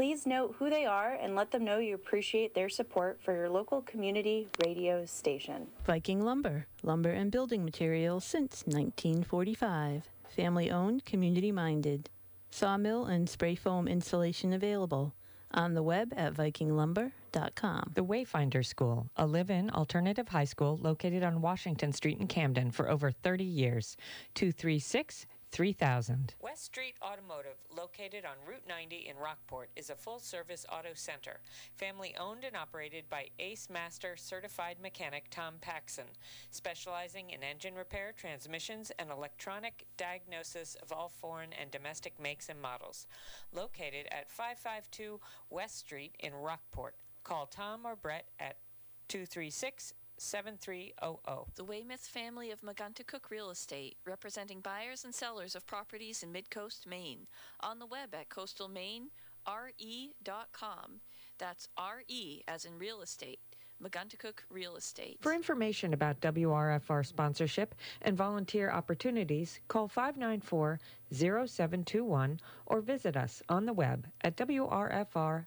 Please note who they are and let them know you appreciate their support for your local community radio station. Viking Lumber, lumber and building materials since 1945. Family owned, community minded. Sawmill and spray foam insulation available. On the web at vikinglumber.com. The Wayfinder School, a live in alternative high school located on Washington Street in Camden for over 30 years. 236 3000. West Street Automotive, located on Route 90 in Rockport, is a full service auto center. Family owned and operated by Ace Master certified mechanic Tom Paxson, specializing in engine repair, transmissions, and electronic diagnosis of all foreign and domestic makes and models. Located at 552 West Street in Rockport. Call Tom or Brett at 236 7300. The Weymouth family of Cook Real Estate, representing buyers and sellers of properties in Midcoast, Maine. On the web at coastalmainere.com. That's RE as in real estate. Cook Real Estate. For information about WRFR sponsorship and volunteer opportunities, call 594 0721 or visit us on the web at wrfr.org.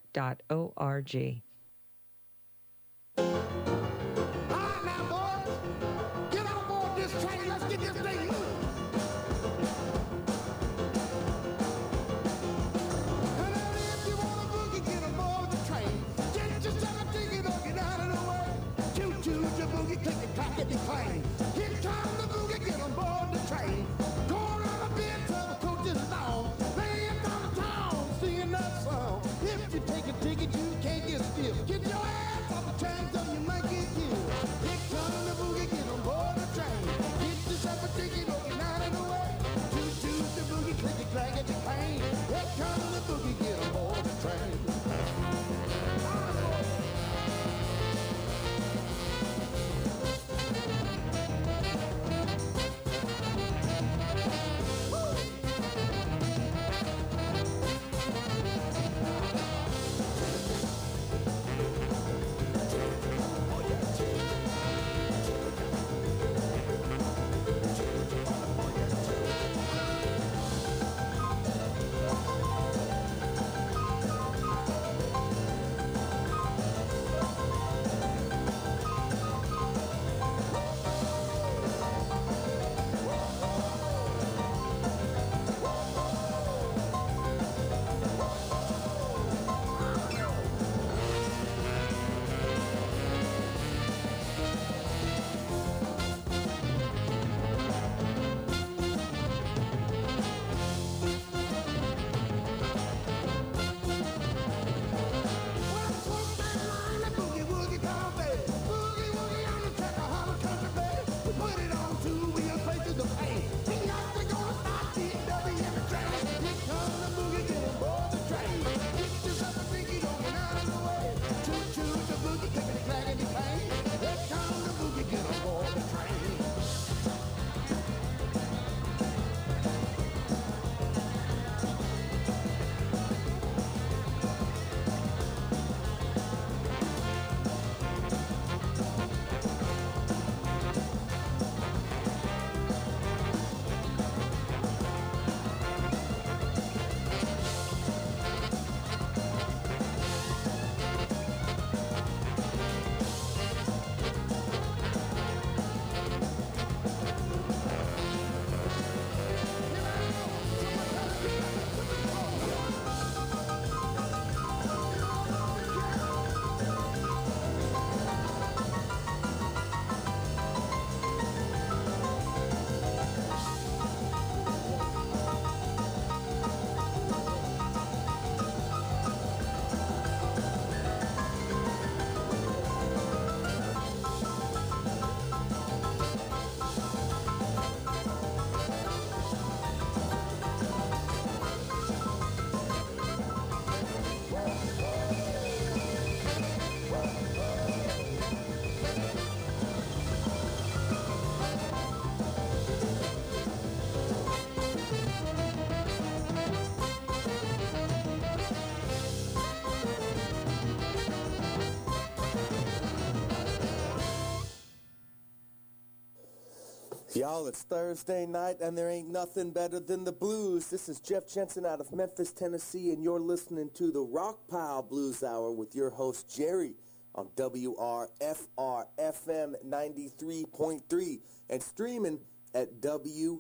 Y'all, it's Thursday night, and there ain't nothing better than the blues. This is Jeff Jensen out of Memphis, Tennessee, and you're listening to the Rockpile Blues Hour with your host, Jerry, on WRFR FM 93.3 and streaming at WRFR.org.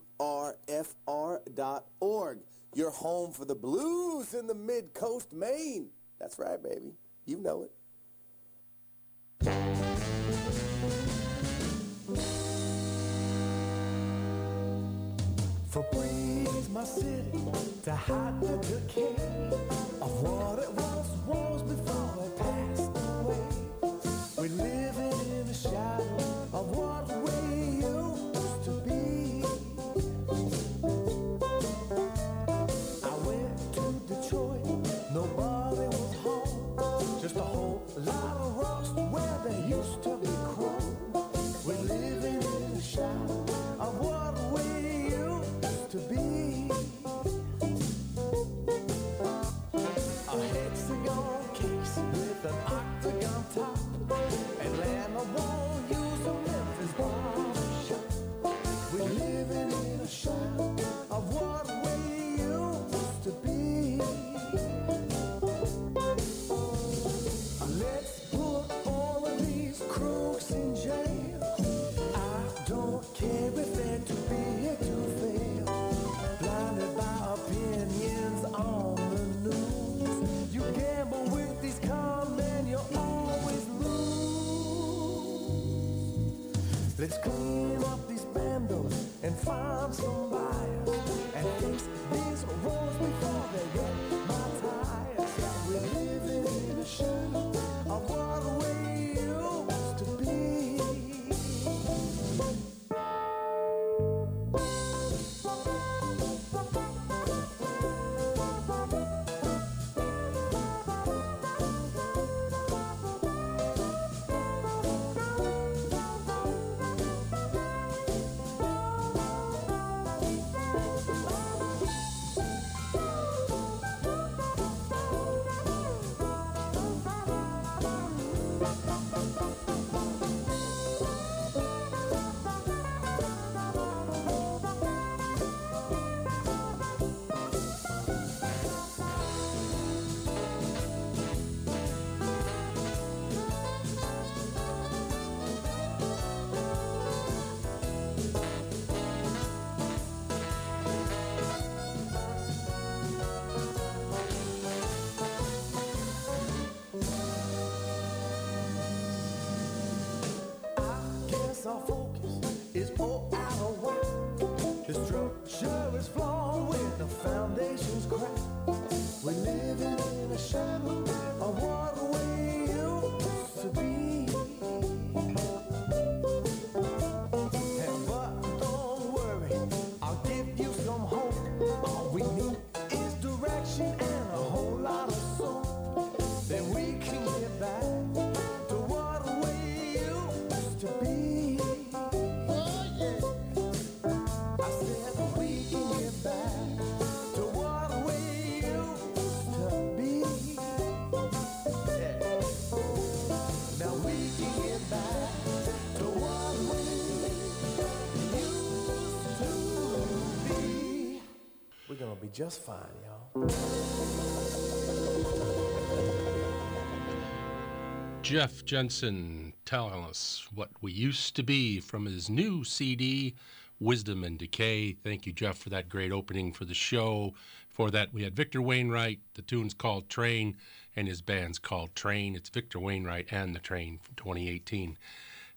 Your home for the blues in the mid coast, Maine. That's right, baby. You know it. Febreze my city to hide the decay of what it once was before it passed just fine, y'all. Jeff Jensen telling us what we used to be from his new CD, Wisdom and Decay. Thank you, Jeff, for that great opening for the show. For that, we had Victor Wainwright. The tune's called Train, and his band's called Train. It's Victor Wainwright and the Train from 2018.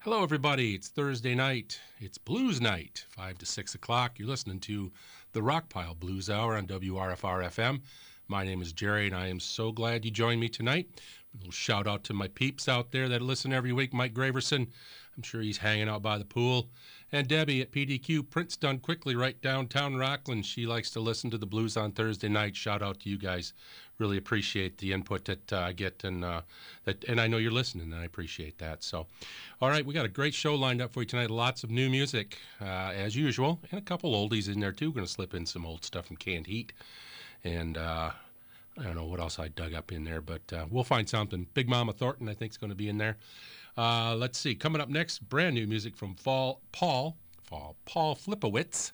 Hello, everybody. It's Thursday night. It's Blues Night, 5 to 6 o'clock. You're listening to the Rockpile Blues Hour on WRFR FM. My name is Jerry, and I am so glad you joined me tonight. A little shout out to my peeps out there that listen every week. Mike Graverson, I'm sure he's hanging out by the pool. And Debbie at PDQ Prints Done Quickly right downtown Rockland. She likes to listen to the blues on Thursday night. Shout out to you guys. Really appreciate the input that uh, I get, and uh, that, and I know you're listening, and I appreciate that. So, all right, we got a great show lined up for you tonight. Lots of new music, uh, as usual, and a couple oldies in there too. Going to slip in some old stuff from Canned Heat, and I don't know what else I dug up in there, but uh, we'll find something. Big Mama Thornton, I think, is going to be in there. Uh, let's see. Coming up next, brand new music from Fall, Paul Fall Paul Filipowicz.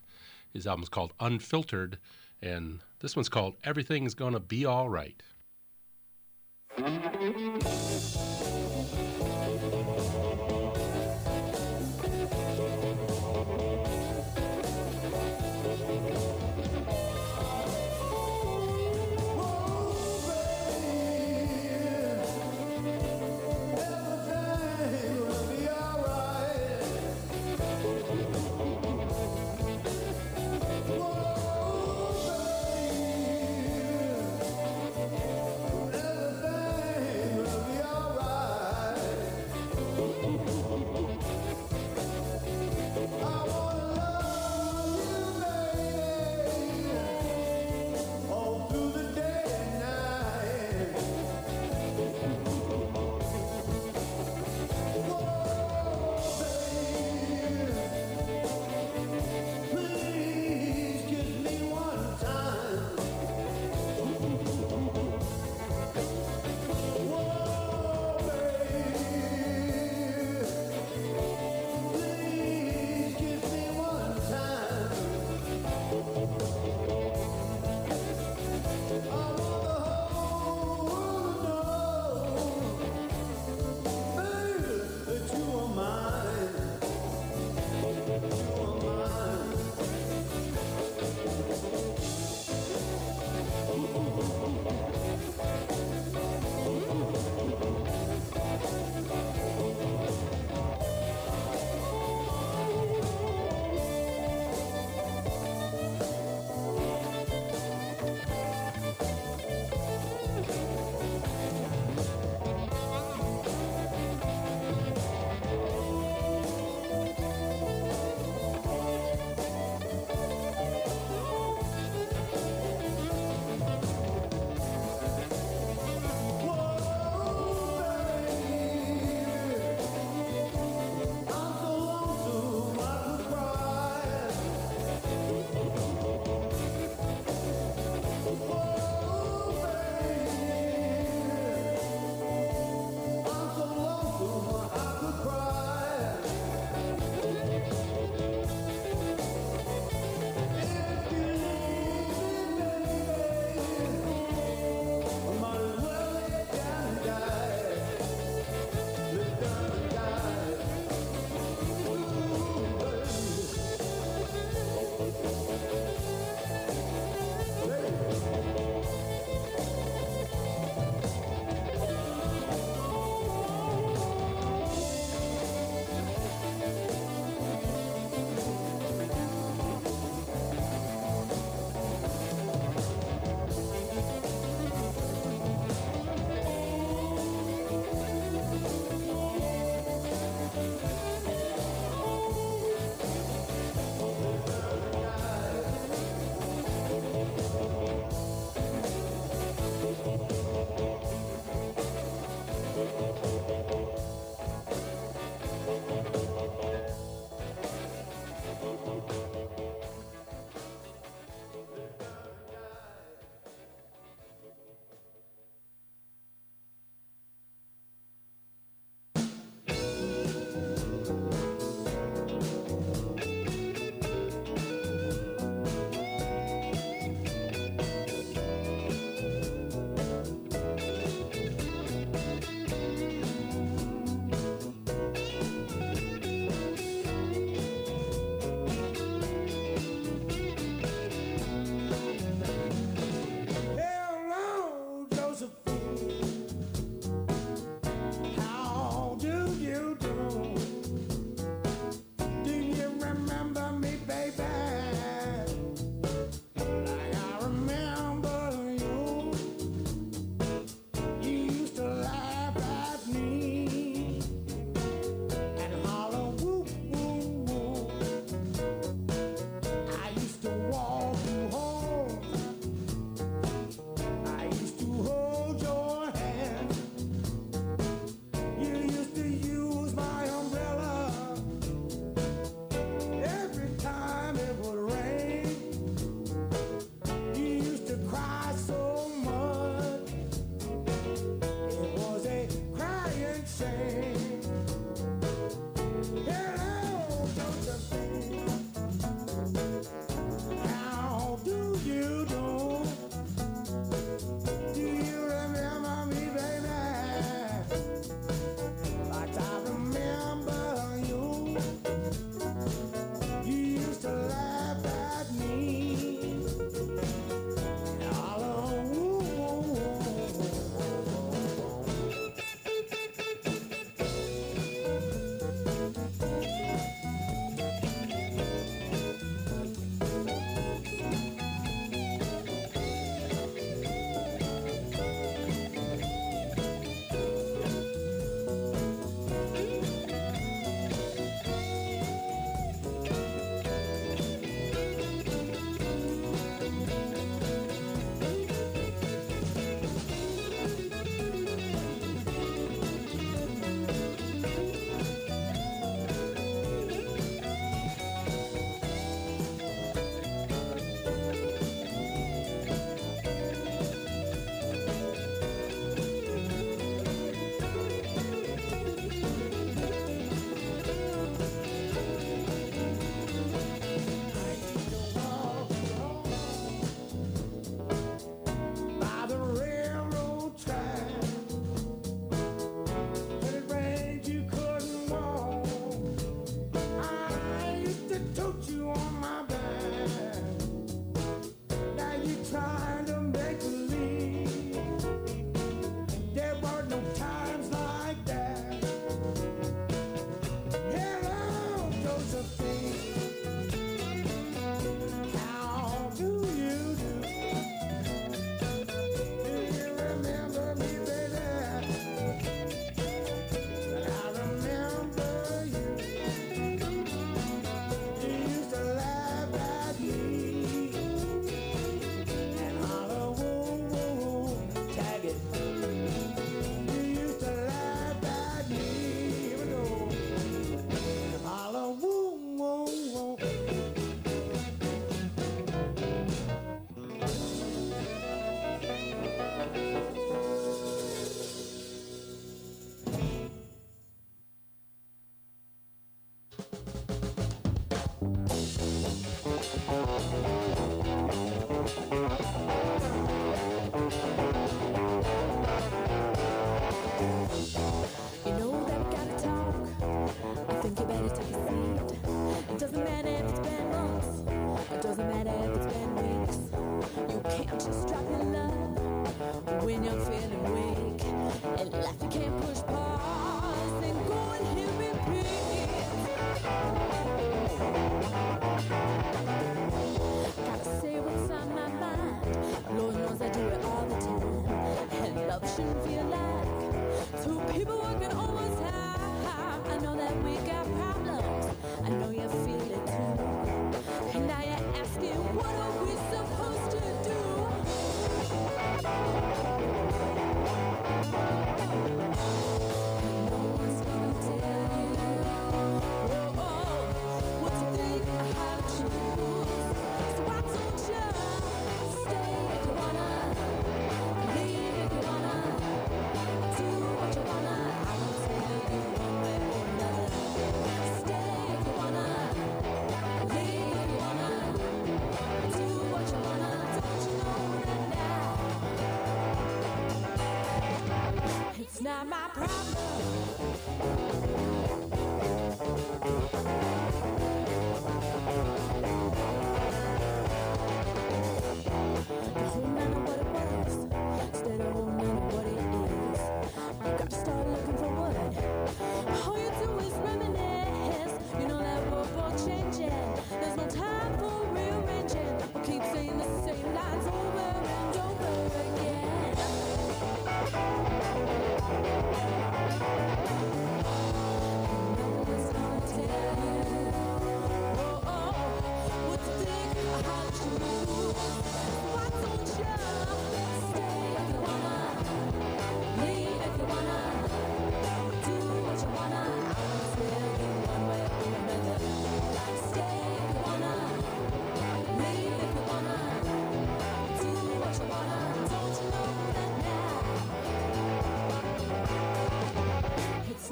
His album's called Unfiltered, and this one's called Everything's Gonna Be All Right.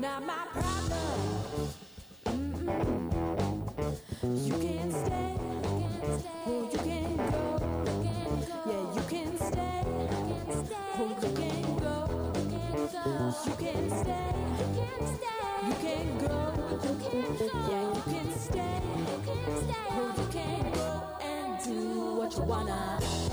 not my problem. Mm-mm. You can stay, or you can go. Yeah, you can stay, or you can go. You can stay, you can go. Yeah, you can stay, or you can go and do what you wanna.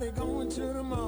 everybody going to the mall.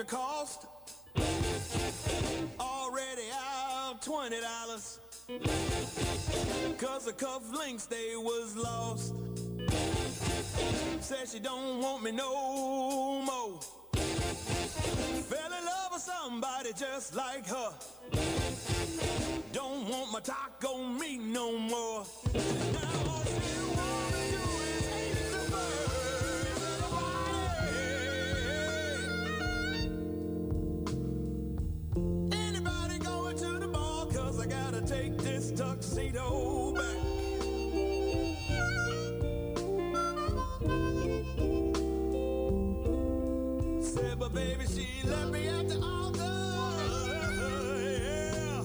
extra cost. Already out twenty dollars. Cause the cufflinks they was lost. Said she don't want me no more. Fell in love with somebody just like her. Don't want my taco meat no more. Tuxedo back. Said, but baby, she left me at the altar. Yeah.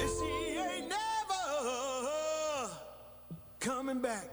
And she ain't never coming back.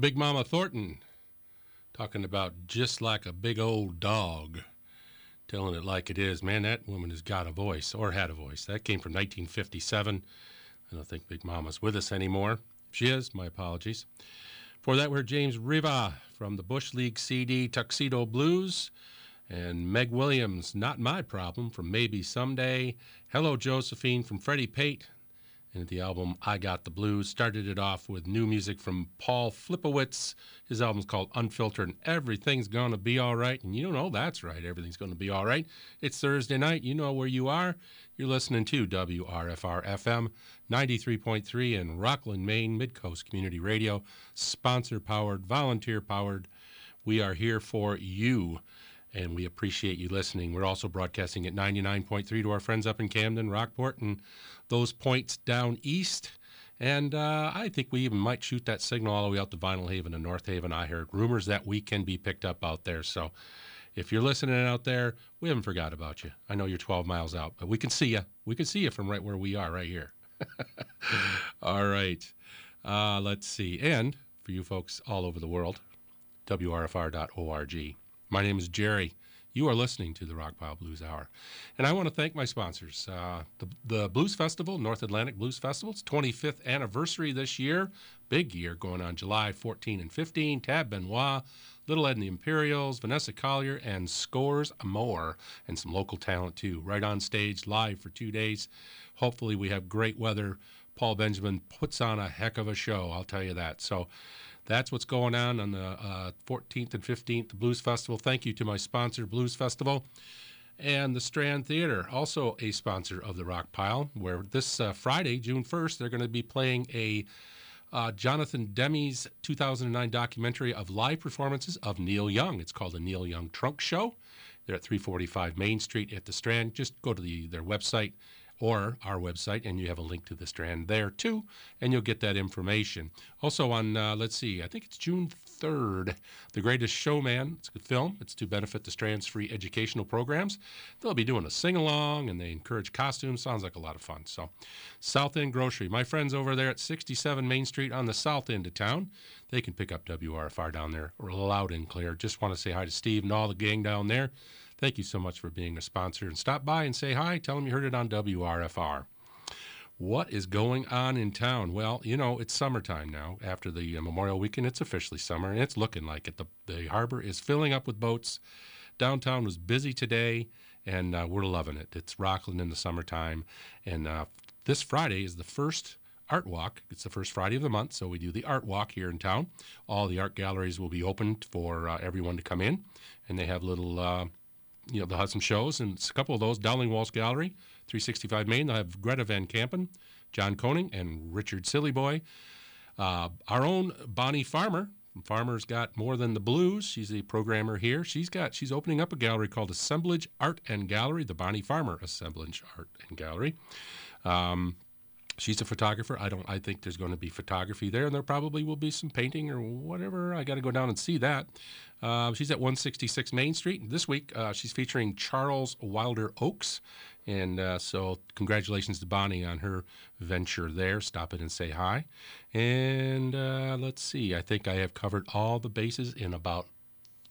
Big Mama Thornton talking about just like a big old dog, telling it like it is. Man, that woman has got a voice or had a voice. That came from 1957. I don't think Big Mama's with us anymore. If she is, my apologies. For that, we heard James River from the Bush League CD Tuxedo Blues and Meg Williams, Not My Problem from Maybe Someday. Hello, Josephine from Freddie Pate and the album I Got the Blues. Started it off with new music from Paul Filipowicz. His album's called Unfiltered, and Everything's Gonna Be All Right. And you know that's right, everything's gonna be all right. It's Thursday night, you know where you are. You're listening to WRFR FM 93.3 in Rockland, Maine, Midcoast Community Radio, sponsor powered, volunteer powered. We are here for you and we appreciate you listening. We're also broadcasting at 99.3 to our friends up in Camden, Rockport, and those points down east. And uh, I think we even might shoot that signal all the way out to Vinalhaven and North Haven. I heard rumors that we can be picked up out there. So if you're listening out there, we haven't forgot about you. I know you're 12 miles out, but we can see you. We can see you from right where we are, right here. all right. Uh, let's see. And for you folks all over the world, WRFR.org. My name is Jerry. You are listening to the Rockpile Blues Hour. And I want to thank my sponsors. Uh, the, the Blues Festival, North Atlantic Blues Festival, it's 25th anniversary this year. Big year going on July 14 and 15. Tab Benoit, Little Ed and the Imperials, Vanessa Collier, and scores more, and some local talent too. Right on stage, live for two days. Hopefully, we have great weather. Paul Benjamin puts on a heck of a show, I'll tell you that. So, that's what's going on on the uh, 14th and 15th, the Blues Festival. Thank you to my sponsor, Blues Festival. And the Strand Theater, also a sponsor of the Rock Pile, where this uh, Friday, June 1st, they're going to be playing a uh, Jonathan Demme's 2009 documentary of live performances of Neil Young. It's called the Neil Young Trunk Show. They're at 345 Main Street at the Strand. Just go to the, their website or our website, and you have a link to the Strand there too, and you'll get that information. Also, on, uh, let's see, I think it's June 3rd, The Greatest Showman. It's a good film. It's to benefit the Strand's free educational programs. They'll be doing a sing along, and they encourage costumes. Sounds like a lot of fun. So, South End Grocery, my friends over there at 67 Main Street on the south end of town, they can pick up WRFR down there or loud and clear. Just want to say hi to Steve and all the gang down there. Thank you so much for being a sponsor. And stop by and say hi. Tell them you heard it on WRFR. What is going on in town? Well, you know, it's summertime now. After the uh, Memorial Weekend, it's officially summer, and it's looking like it. The, the harbor is filling up with boats. Downtown was busy today, and uh, we're loving it. It's Rockland in the summertime. And uh, this Friday is the first art walk. It's the first Friday of the month, so we do the art walk here in town. All the art galleries will be open for everyone to come in, and they have little uh, you know, they'll have some shows, and it's a couple of those. Dowling Walsh Gallery, 365 Main. They'll have Greta Van Campen, John Koning, and Richard Sillyboy. Uh, our own Bonnie Farmer. Farmer's got more than the blues. She's a programmer here. She's got she's opening up a gallery called Assemblage Art and Gallery, the Bonnie Farmer Assemblage Art and Gallery. Um, she's a photographer. I don't. I think there's going to be photography there, and there probably will be some painting or whatever. I got to go down and see that. Uh, she's at 166 Main Street. This week, uh, she's featuring Charles Wilder Oaks. And uh, so, congratulations to Bonnie on her venture there. Stop it and say hi. And let's see, I think I have covered all the bases in about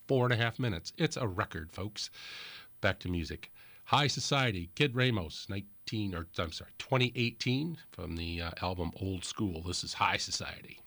four and a half minutes. It's a record, folks. Back to music. High Society, Kid Ramos, 19, or I'm sorry, 2018 from the uh, album Old School. This is High Society.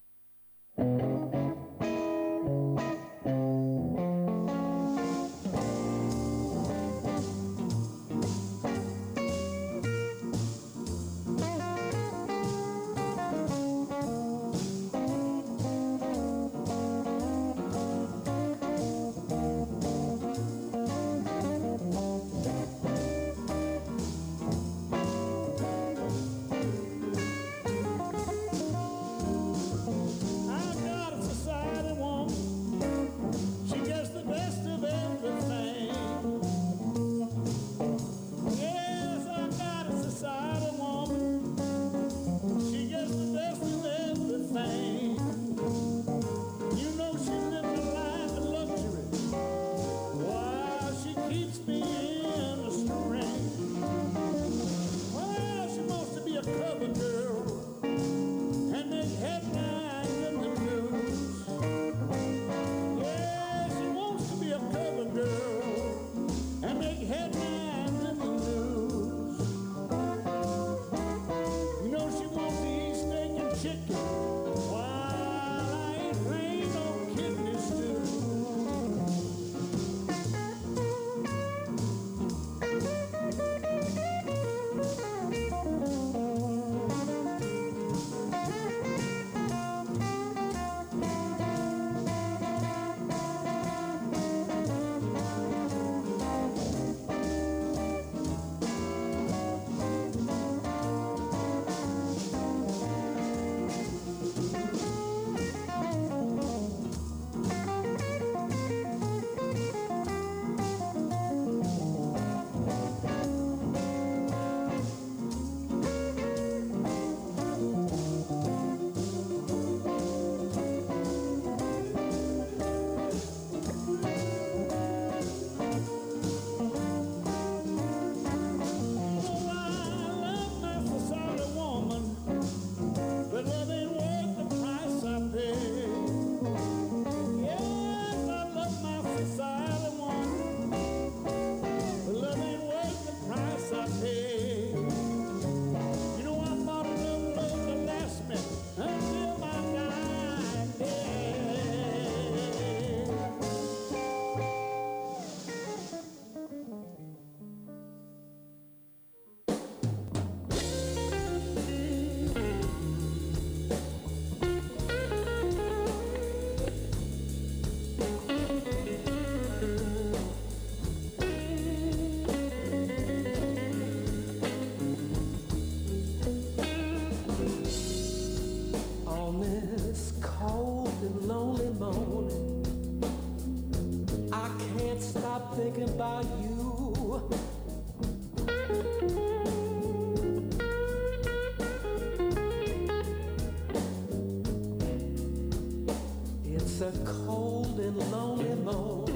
It's a cold and lonely moan.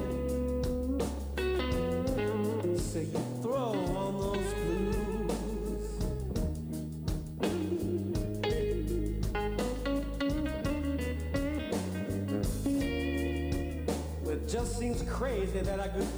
So you throw on those blues. It just seems crazy that I could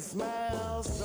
smiles.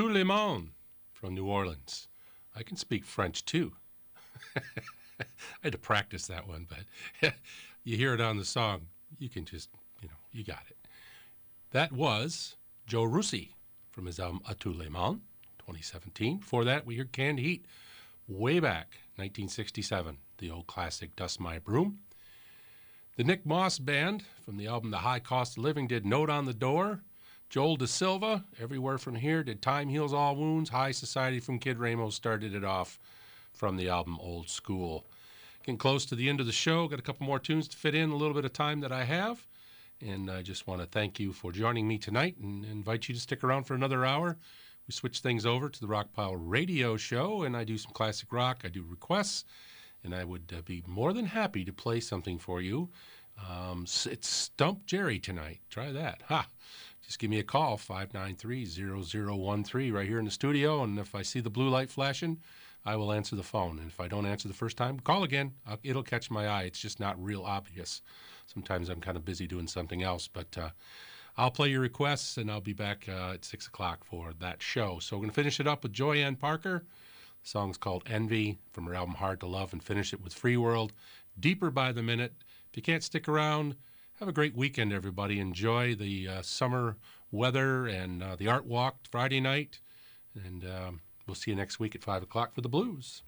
Tout le monde from New Orleans. I can speak French too. I had to practice that one, but you hear it on the song. You can just, you know, you got it. That was Joe Russi from his album A tout le monde, 2017. Before that, we heard Canned Heat way back, 1967, the old classic Dust My Broom. The Nick Moss Band from the album The High Cost of Living did Note on the Door. Joel DaSilva, Everywhere from Here, did Time Heals All Wounds. High Society from Kid Ramos started it off from the album Old School. Getting close to the end of the show. Got a couple more tunes to fit in a little bit of time that I have. And I just want to thank you for joining me tonight and invite you to stick around for another hour. We switch things over to the Rockpile Radio Show, and I do some classic rock. I do requests, and I would uh, be more than happy to play something for you. Um, it's Stump Jerry tonight. Try that. Ha! Just give me a call, 593 0013, right here in the studio. And if I see the blue light flashing, I will answer the phone. And if I don't answer the first time, call again. it'll catch my eye. It's just not real obvious. Sometimes I'm kind of busy doing something else, but uh, I'll play your requests and I'll be back uh, at 6 o'clock for that show. So we're going to finish it up with Joyann Parker. The song's called Envy from her album Hard to Love and finish it with Free World. Deeper by the minute. If you can't stick around, have a great weekend, everybody. Enjoy the uh, summer weather and uh, the art walk Friday night. And um, we'll see you next week at 5 o'clock for the blues.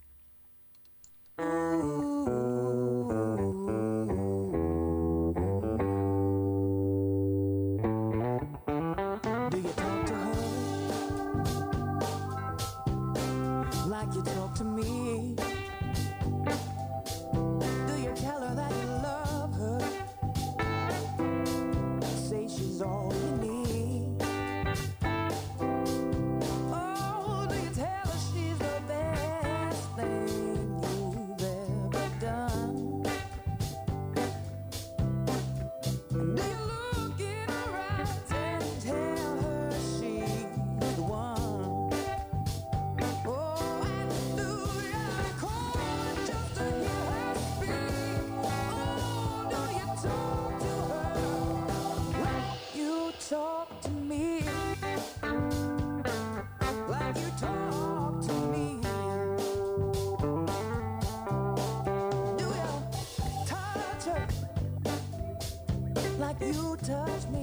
You touch me?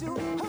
Talk